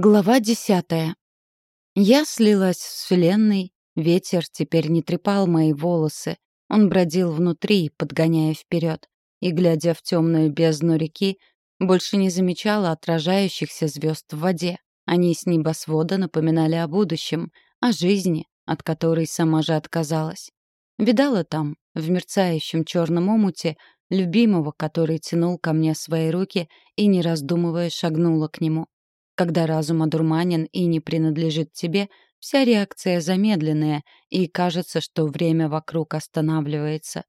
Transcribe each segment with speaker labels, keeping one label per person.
Speaker 1: Глава десятая. Я слилась с Вселенной, ветер теперь не трепал мои волосы, он бродил внутри, подгоняя вперед, и, глядя в темную бездну реки, больше не замечала отражающихся звезд в воде. Они с небосвода напоминали о будущем, о жизни, от которой сама же отказалась. Видала там, в мерцающем черном омуте, любимого, который тянул ко мне свои руки и, не раздумывая, шагнула к нему. Когда разум одурманен и не принадлежит тебе, вся реакция замедленная, и кажется, что время вокруг останавливается.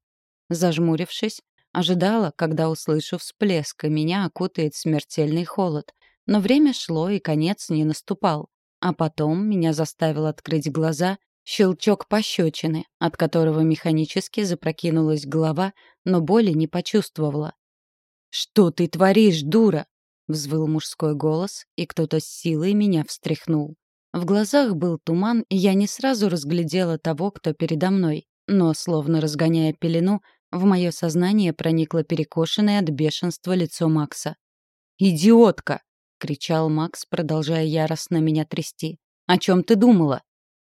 Speaker 1: Зажмурившись, ожидала, когда услышу всплеск, и меня окутает смертельный холод. Но время шло, и конец не наступал. А потом меня заставил открыть глаза щелчок пощечины, от которого механически запрокинулась голова, но боли не почувствовала. «Что ты творишь, дура?» Взвыл мужской голос, и кто-то с силой меня встряхнул. В глазах был туман, и я не сразу разглядела того, кто передо мной. Но, словно разгоняя пелену, в мое сознание проникло перекошенное от бешенства лицо Макса. «Идиотка!» — кричал Макс, продолжая яростно меня трясти. «О чем ты думала?»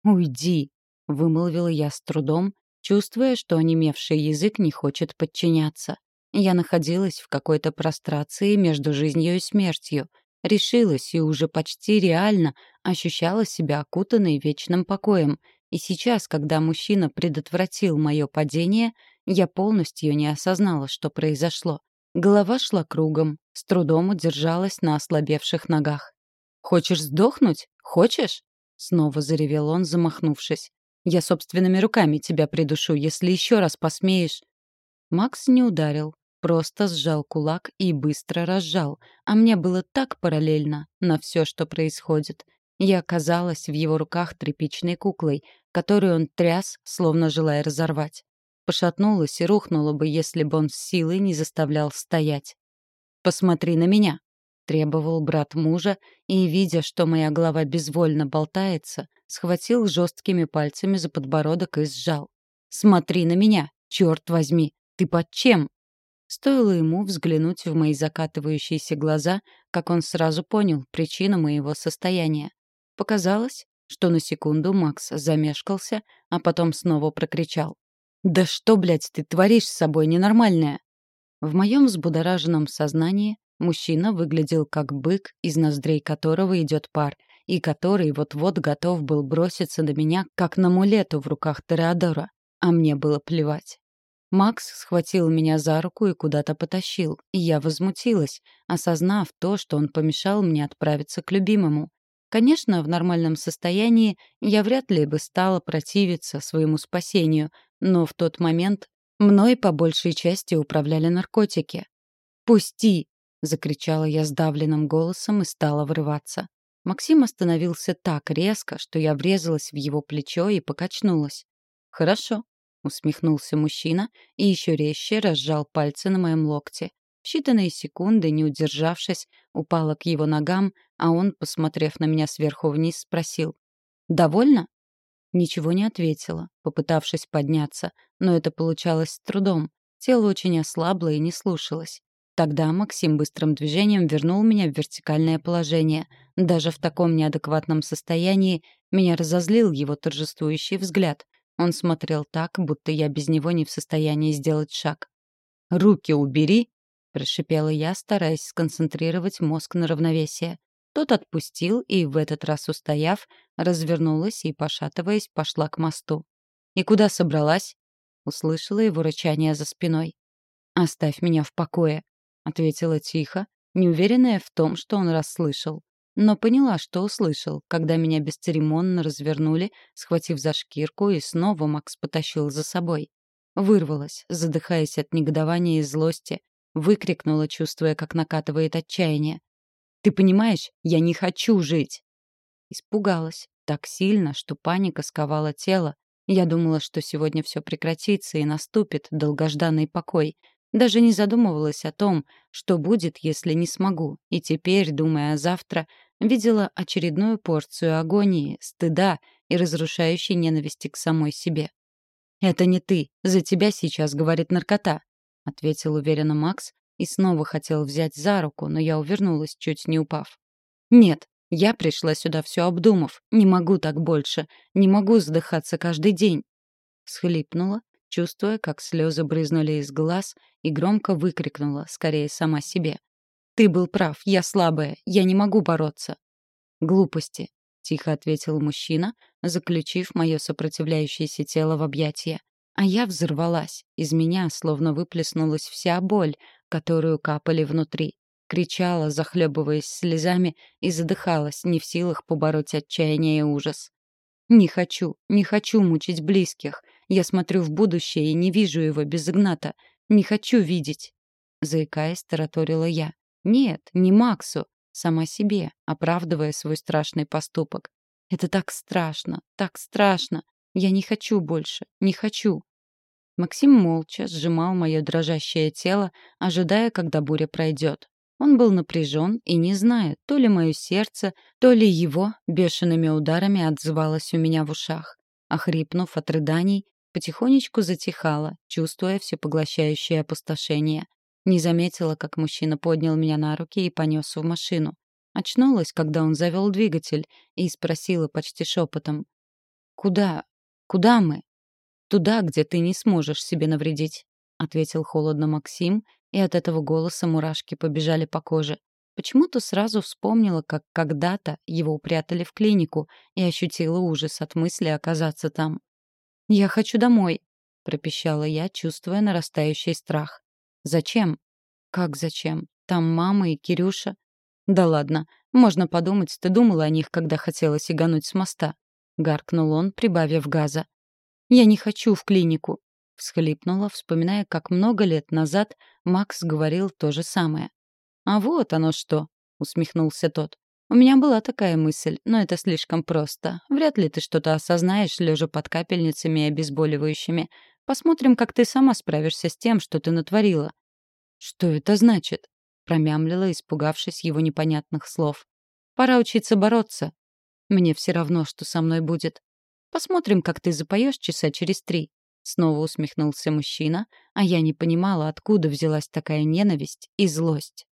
Speaker 1: «Уйди!» — вымолвила я с трудом, чувствуя, что онемевший язык не хочет подчиняться. Я находилась в какой-то прострации между жизнью и смертью. Решилась и уже почти реально ощущала себя окутанной вечным покоем. И сейчас, когда мужчина предотвратил мое падение, я полностью не осознала, что произошло. Голова шла кругом, с трудом удержалась на ослабевших ногах. «Хочешь сдохнуть? Хочешь?» Снова заревел он, замахнувшись. «Я собственными руками тебя придушу, если еще раз посмеешь...» Макс не ударил, просто сжал кулак и быстро разжал, а мне было так параллельно на все, что происходит. Я оказалась в его руках тряпичной куклой, которую он тряс, словно желая разорвать. Пошатнулась и рухнула бы, если бы он с силой не заставлял стоять. «Посмотри на меня», — требовал брат мужа, и, видя, что моя голова безвольно болтается, схватил жесткими пальцами за подбородок и сжал. «Смотри на меня, черт возьми! Ты под чем?» Стоило ему взглянуть в мои закатывающиеся глаза, как он сразу понял причину моего состояния. Показалось, что на секунду Макс замешкался, а потом снова прокричал. «Да что, блядь, ты творишь с собой ненормальное?» В моем взбудораженном сознании мужчина выглядел как бык, из ноздрей которого идет пар, и который вот-вот готов был броситься на меня, как на мулету в руках Тореадора. А мне было плевать. Макс схватил меня за руку и куда-то потащил, и я возмутилась, осознав то, что он помешал мне отправиться к любимому. Конечно, в нормальном состоянии я вряд ли бы стала противиться своему спасению, но в тот момент мной по большей части управляли наркотики. «Пусти!» — закричала я сдавленным голосом и стала врываться. Максим остановился так резко, что я врезалась в его плечо и покачнулась. «Хорошо», — усмехнулся мужчина и еще резче разжал пальцы на моем локте. В считанные секунды, не удержавшись, упала к его ногам, а он, посмотрев на меня сверху вниз, спросил. «Довольно?» Ничего не ответила, попытавшись подняться, но это получалось с трудом. Тело очень ослабло и не слушалось. Тогда Максим быстрым движением вернул меня в вертикальное положение. Даже в таком неадекватном состоянии меня разозлил его торжествующий взгляд. Он смотрел так, будто я без него не в состоянии сделать шаг. «Руки убери!» — прошипела я, стараясь сконцентрировать мозг на равновесие. Тот отпустил и, в этот раз устояв, развернулась и, пошатываясь, пошла к мосту. «И куда собралась?» — услышала его рычание за спиной. «Оставь меня в покое», — ответила тихо, неуверенная в том, что он расслышал но поняла, что услышал, когда меня бесцеремонно развернули, схватив за шкирку, и снова Макс потащил за собой. Вырвалась, задыхаясь от негодования и злости, выкрикнула, чувствуя, как накатывает отчаяние. «Ты понимаешь, я не хочу жить!» Испугалась так сильно, что паника сковала тело. Я думала, что сегодня все прекратится и наступит долгожданный покой. Даже не задумывалась о том, что будет, если не смогу. И теперь, думая о завтра, видела очередную порцию агонии, стыда и разрушающей ненависти к самой себе. «Это не ты. За тебя сейчас говорит наркота», — ответил уверенно Макс и снова хотел взять за руку, но я увернулась, чуть не упав. «Нет, Я пришла сюда все обдумав. Не могу так больше. Не могу задыхаться каждый день. Схлипнула, чувствуя, как слезы брызнули из глаз, и громко выкрикнула, скорее сама себе. «Ты был прав, я слабая, я не могу бороться». «Глупости», — тихо ответил мужчина, заключив мое сопротивляющееся тело в объятия. А я взорвалась. Из меня словно выплеснулась вся боль, которую капали внутри. Кричала, захлебываясь слезами, и задыхалась, не в силах побороть отчаяние и ужас. «Не хочу, не хочу мучить близких. Я смотрю в будущее и не вижу его без Игната. Не хочу видеть». Заикаясь, тараторила я. «Нет, не Максу. Сама себе, оправдывая свой страшный поступок. Это так страшно, так страшно. Я не хочу больше, не хочу». Максим молча сжимал мое дрожащее тело, ожидая, когда буря пройдет. Он был напряжен и не зная, то ли мое сердце, то ли его бешеными ударами отзывалось у меня в ушах. Охрипнув от рыданий, потихонечку затихала, чувствуя всепоглощающее опустошение. Не заметила, как мужчина поднял меня на руки и понес в машину. Очнулась, когда он завел двигатель, и спросила почти шепотом. «Куда? Куда мы?» «Туда, где ты не сможешь себе навредить», — ответил холодно Максим, и от этого голоса мурашки побежали по коже. Почему-то сразу вспомнила, как когда-то его упрятали в клинику и ощутила ужас от мысли оказаться там. «Я хочу домой», — пропищала я, чувствуя нарастающий страх. «Зачем?» «Как зачем? Там мама и Кирюша». «Да ладно, можно подумать, ты думала о них, когда хотела сигануть с моста», — гаркнул он, прибавив газа. «Я не хочу в клинику», — всхлипнула, вспоминая, как много лет назад Макс говорил то же самое. «А вот оно что!» — усмехнулся тот. «У меня была такая мысль, но это слишком просто. Вряд ли ты что-то осознаешь, лежа под капельницами и обезболивающими. Посмотрим, как ты сама справишься с тем, что ты натворила». «Что это значит?» — промямлила, испугавшись его непонятных слов. «Пора учиться бороться. Мне все равно, что со мной будет. Посмотрим, как ты запоешь часа через три. Снова усмехнулся мужчина, а я не понимала, откуда взялась такая ненависть и злость.